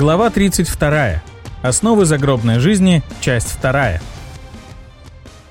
Глава 32. Основы загробной жизни. Часть 2.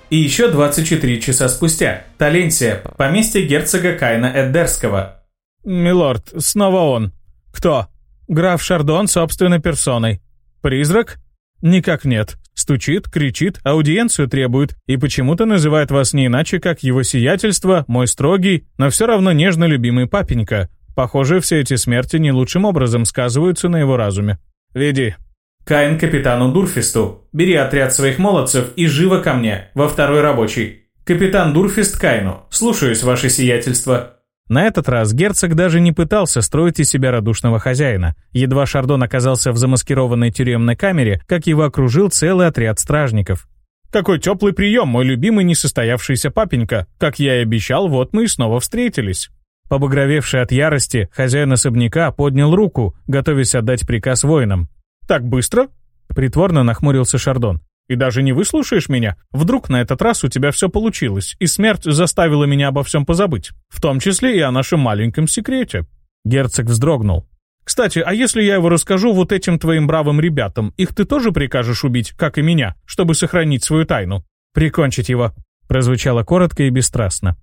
И еще 24 часа спустя. Таленсия. Поместье герцога Кайна Эддерского. «Милорд, снова он. Кто?» «Граф Шардон собственной персоной. Призрак?» «Никак нет. Стучит, кричит, аудиенцию требует и почему-то называет вас не иначе, как его сиятельство, мой строгий, но все равно нежно любимый папенька. Похоже, все эти смерти не лучшим образом сказываются на его разуме. «Веди». «Каин капитану Дурфисту. Бери отряд своих молодцев и живо ко мне, во второй рабочий. Капитан Дурфист Кайну. Слушаюсь, ваше сиятельство». На этот раз герцог даже не пытался строить из себя радушного хозяина. Едва Шардон оказался в замаскированной тюремной камере, как его окружил целый отряд стражников. «Какой теплый прием, мой любимый несостоявшийся папенька! Как я и обещал, вот мы и снова встретились!» Побагровевший от ярости, хозяин особняка поднял руку, готовясь отдать приказ воинам. «Так быстро?» — притворно нахмурился Шардон. «И даже не выслушаешь меня? Вдруг на этот раз у тебя все получилось, и смерть заставила меня обо всем позабыть, в том числе и о нашем маленьком секрете». Герцог вздрогнул. «Кстати, а если я его расскажу вот этим твоим бравым ребятам, их ты тоже прикажешь убить, как и меня, чтобы сохранить свою тайну?» «Прикончить его», — прозвучало коротко и бесстрастно.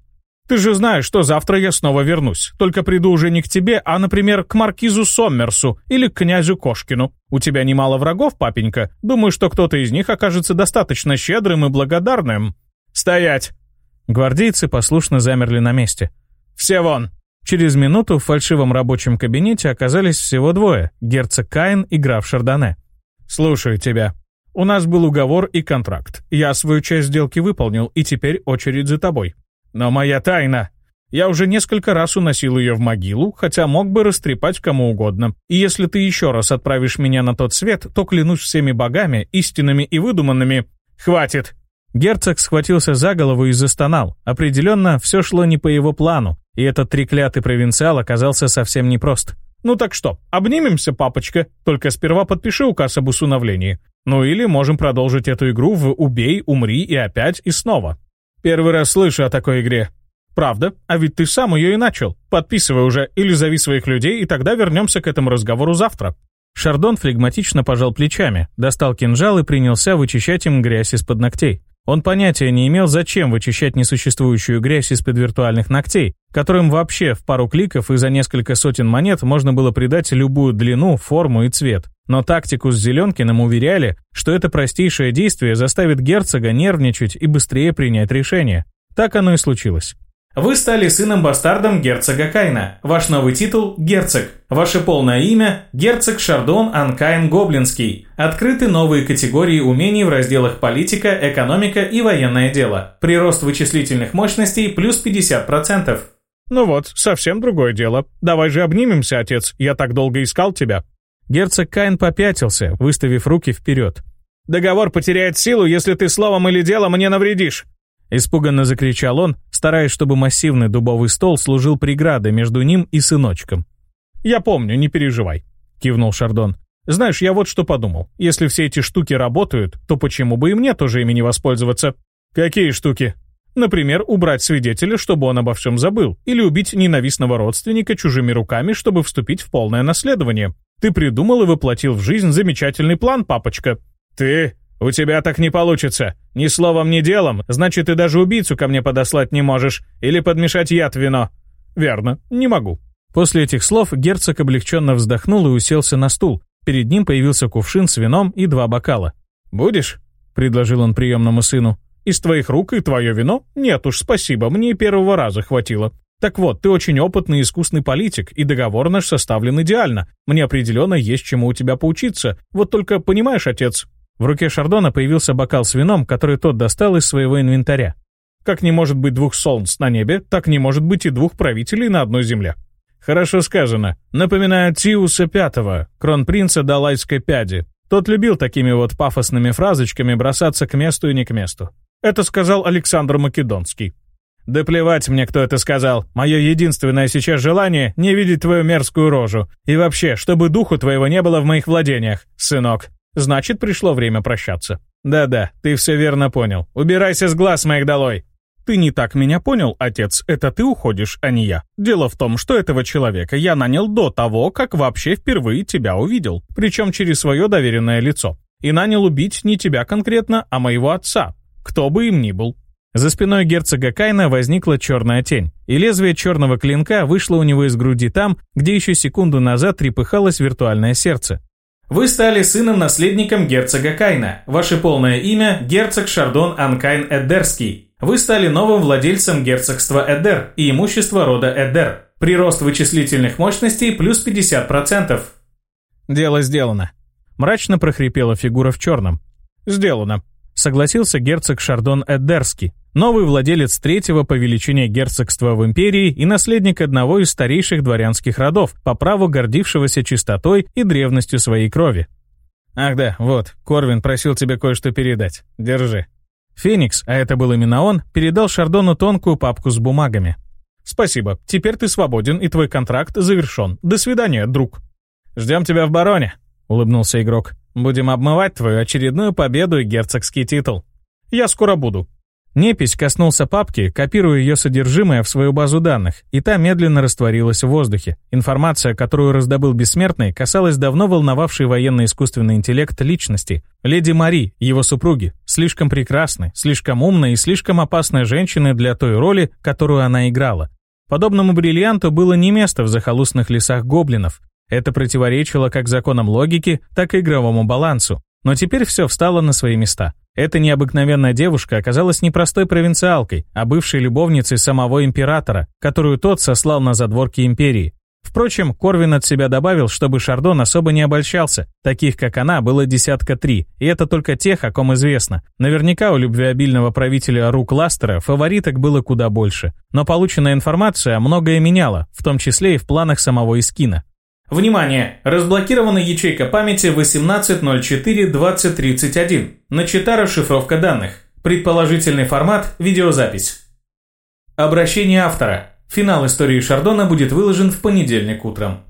Ты же знаешь, что завтра я снова вернусь. Только приду уже не к тебе, а, например, к маркизу Соммерсу или к князю Кошкину. У тебя немало врагов, папенька. Думаю, что кто-то из них окажется достаточно щедрым и благодарным». «Стоять!» Гвардейцы послушно замерли на месте. «Все вон!» Через минуту в фальшивом рабочем кабинете оказались всего двое — герцог Каин и граф Шардоне. «Слушаю тебя», у нас был уговор и контракт. Я свою часть сделки выполнил, и теперь очередь за тобой. Но моя тайна. Я уже несколько раз уносил ее в могилу, хотя мог бы растрепать кому угодно. И если ты еще раз отправишь меня на тот свет, то клянусь всеми богами, истинными и выдуманными. Хватит!» Герцог схватился за голову и застонал. Определенно, все шло не по его плану, и этот треклятый провинциал оказался совсем непрост. «Ну так что, обнимемся, папочка? Только сперва подпиши указ об усыновлении. Ну или можем продолжить эту игру в «Убей, умри и опять и снова». Первый раз слышу о такой игре. Правда? А ведь ты сам ее и начал. Подписывай уже или зови своих людей, и тогда вернемся к этому разговору завтра». Шардон флегматично пожал плечами, достал кинжал и принялся вычищать им грязь из-под ногтей. Он понятия не имел, зачем вычищать несуществующую грязь из-под виртуальных ногтей, которым вообще в пару кликов и за несколько сотен монет можно было придать любую длину, форму и цвет. Но тактику с Зеленкиным уверяли, что это простейшее действие заставит герцога нервничать и быстрее принять решение. Так оно и случилось. Вы стали сыном-бастардом герцога Кайна. Ваш новый титул – герцог. Ваше полное имя – герцог Шардон Анкайн Гоблинский. Открыты новые категории умений в разделах политика, экономика и военное дело. Прирост вычислительных мощностей плюс 50%. «Ну вот, совсем другое дело. Давай же обнимемся, отец, я так долго искал тебя». Герцог Кайн попятился, выставив руки вперед. «Договор потеряет силу, если ты словом или делом мне навредишь. Испуганно закричал он, стараясь, чтобы массивный дубовый стол служил преградой между ним и сыночком. «Я помню, не переживай», — кивнул Шардон. «Знаешь, я вот что подумал. Если все эти штуки работают, то почему бы и мне тоже ими не воспользоваться?» «Какие штуки?» Например, убрать свидетеля, чтобы он обо всем забыл, или убить ненавистного родственника чужими руками, чтобы вступить в полное наследование. Ты придумал и воплотил в жизнь замечательный план, папочка. Ты «У тебя так не получится. Ни словом, ни делом. Значит, ты даже убийцу ко мне подослать не можешь. Или подмешать яд в вино». «Верно, не могу». После этих слов герцог облегченно вздохнул и уселся на стул. Перед ним появился кувшин с вином и два бокала. «Будешь?» — предложил он приемному сыну. «Из твоих рук и твое вино? Нет уж, спасибо, мне первого раза хватило. Так вот, ты очень опытный и искусный политик, и договор наш составлен идеально. Мне определенно есть чему у тебя поучиться. Вот только, понимаешь, отец, в руке Шардона появился бокал с вином, который тот достал из своего инвентаря. Как не может быть двух солнц на небе, так не может быть и двух правителей на одной земле. Хорошо сказано. Напоминаю Тиуса Пятого, кронпринца Далайской пяди. Тот любил такими вот пафосными фразочками бросаться к месту и не к месту. Это сказал Александр Македонский. «Да плевать мне, кто это сказал. Мое единственное сейчас желание — не видеть твою мерзкую рожу. И вообще, чтобы духу твоего не было в моих владениях, сынок». Значит, пришло время прощаться. Да-да, ты все верно понял. Убирайся с глаз моих долой. Ты не так меня понял, отец, это ты уходишь, а не я. Дело в том, что этого человека я нанял до того, как вообще впервые тебя увидел, причем через свое доверенное лицо. И нанял убить не тебя конкретно, а моего отца, кто бы им ни был. За спиной герцога Кайна возникла черная тень, и лезвие черного клинка вышло у него из груди там, где еще секунду назад трепыхалось виртуальное сердце. Вы стали сыном-наследником герцога Кайна. Ваше полное имя – герцог Шардон Анкайн Эддерский. Вы стали новым владельцем герцогства Эддер и имущества рода Эддер. Прирост вычислительных мощностей плюс 50%. Дело сделано. Мрачно прохрипела фигура в черном. Сделано. Согласился герцог Шардон Эддерский новый владелец третьего по величине герцогства в империи и наследник одного из старейших дворянских родов, по праву гордившегося чистотой и древностью своей крови. «Ах да, вот, Корвин просил тебе кое-что передать. Держи». Феникс, а это был именно он, передал Шардону тонкую папку с бумагами. «Спасибо, теперь ты свободен и твой контракт завершен. До свидания, друг». «Ждем тебя в бароне», — улыбнулся игрок. «Будем обмывать твою очередную победу и герцогский титул». «Я скоро буду», Непись коснулся папки, копируя ее содержимое в свою базу данных, и та медленно растворилась в воздухе. Информация, которую раздобыл бессмертный, касалась давно волновавшей военно-искусственный интеллект личности. Леди Мари, его супруги, слишком прекрасны, слишком умны и слишком опасны женщины для той роли, которую она играла. Подобному бриллианту было не место в захолустных лесах гоблинов. Это противоречило как законам логики, так и игровому балансу. Но теперь все встало на свои места. Эта необыкновенная девушка оказалась не простой провинциалкой, а бывшей любовницей самого императора, которую тот сослал на задворки империи. Впрочем, Корвин от себя добавил, чтобы Шардон особо не обольщался. Таких, как она, было десятка три, и это только тех, о ком известно. Наверняка у любвеобильного правителя рук Ластера фавориток было куда больше. Но полученная информация многое меняла, в том числе и в планах самого Искина. Внимание! Разблокирована ячейка памяти 1804-2031. Начата расшифровка данных. Предположительный формат – видеозапись. Обращение автора. Финал истории Шардона будет выложен в понедельник утром.